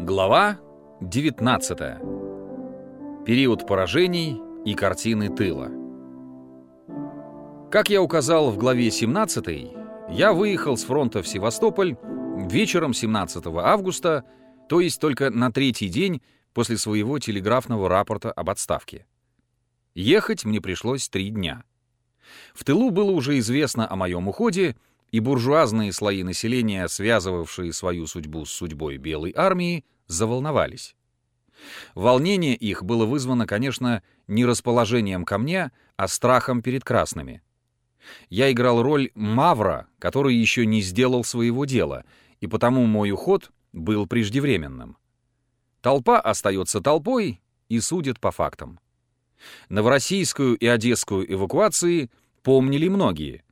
Глава 19. Период поражений и картины тыла. Как я указал в главе 17, я выехал с фронта в Севастополь вечером 17 августа, то есть только на третий день после своего телеграфного рапорта об отставке. Ехать мне пришлось три дня. В тылу было уже известно о моем уходе, и буржуазные слои населения, связывавшие свою судьбу с судьбой Белой армии, заволновались. Волнение их было вызвано, конечно, не расположением ко мне, а страхом перед красными. Я играл роль мавра, который еще не сделал своего дела, и потому мой уход был преждевременным. Толпа остается толпой и судит по фактам. Новороссийскую и Одесскую эвакуации помнили многие.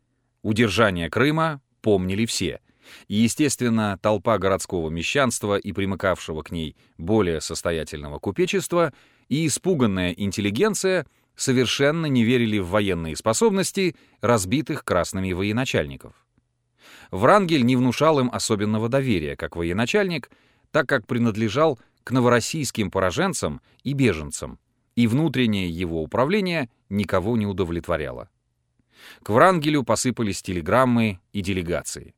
Удержание Крыма помнили все — и, естественно, толпа городского мещанства и примыкавшего к ней более состоятельного купечества и испуганная интеллигенция совершенно не верили в военные способности разбитых красными военачальников. Врангель не внушал им особенного доверия как военачальник, так как принадлежал к новороссийским пораженцам и беженцам, и внутреннее его управление никого не удовлетворяло. К Врангелю посыпались телеграммы и делегации.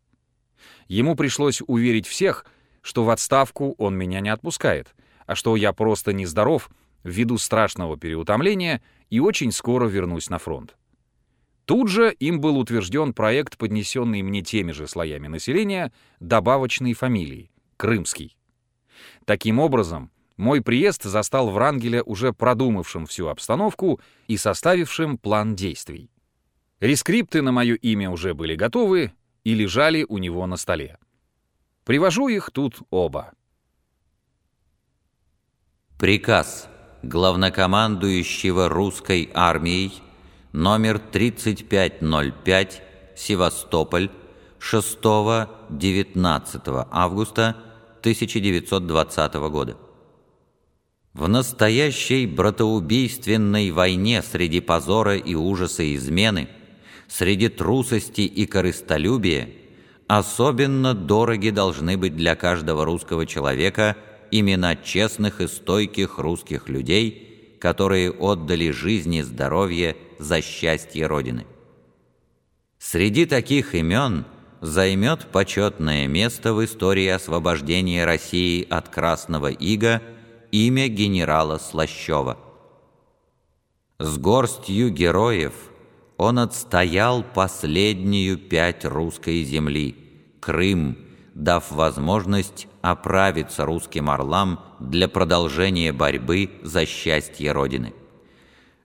Ему пришлось уверить всех, что в отставку он меня не отпускает, а что я просто нездоров ввиду страшного переутомления и очень скоро вернусь на фронт. Тут же им был утвержден проект, поднесенный мне теми же слоями населения, добавочной фамилии — Крымский. Таким образом, мой приезд застал Врангеля уже продумавшим всю обстановку и составившим план действий. Рескрипты на мое имя уже были готовы, и лежали у него на столе. Привожу их тут оба. Приказ главнокомандующего русской армией номер 3505 Севастополь 6-19 августа 1920 года. В настоящей братоубийственной войне среди позора и ужаса измены – среди трусости и корыстолюбия особенно дороги должны быть для каждого русского человека имена честных и стойких русских людей, которые отдали жизнь и здоровье за счастье Родины. Среди таких имен займет почетное место в истории освобождения России от Красного Ига имя генерала Слащева. С горстью героев – он отстоял последнюю пять русской земли, Крым, дав возможность оправиться русским орлам для продолжения борьбы за счастье Родины.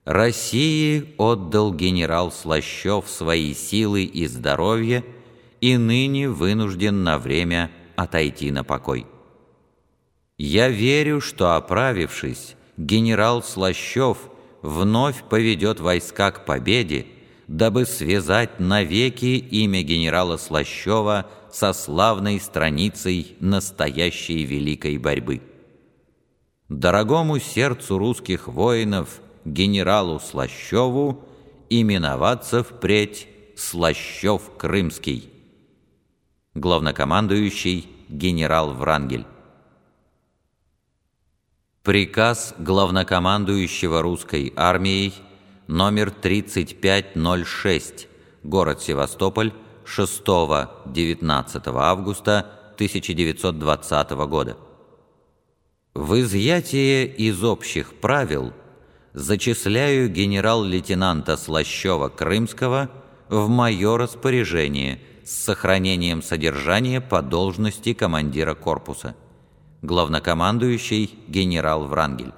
России отдал генерал Слащев свои силы и здоровье и ныне вынужден на время отойти на покой. Я верю, что, оправившись, генерал Слащев вновь поведет войска к победе дабы связать навеки имя генерала Слащева со славной страницей настоящей великой борьбы. Дорогому сердцу русских воинов, генералу Слащеву, именоваться впредь Слащев Крымский. Главнокомандующий генерал Врангель. Приказ главнокомандующего русской армией номер 3506, город Севастополь, 6-19 августа 1920 года. В изъятие из общих правил зачисляю генерал-лейтенанта Слащева-Крымского в мое распоряжение с сохранением содержания по должности командира корпуса. Главнокомандующий генерал Врангель.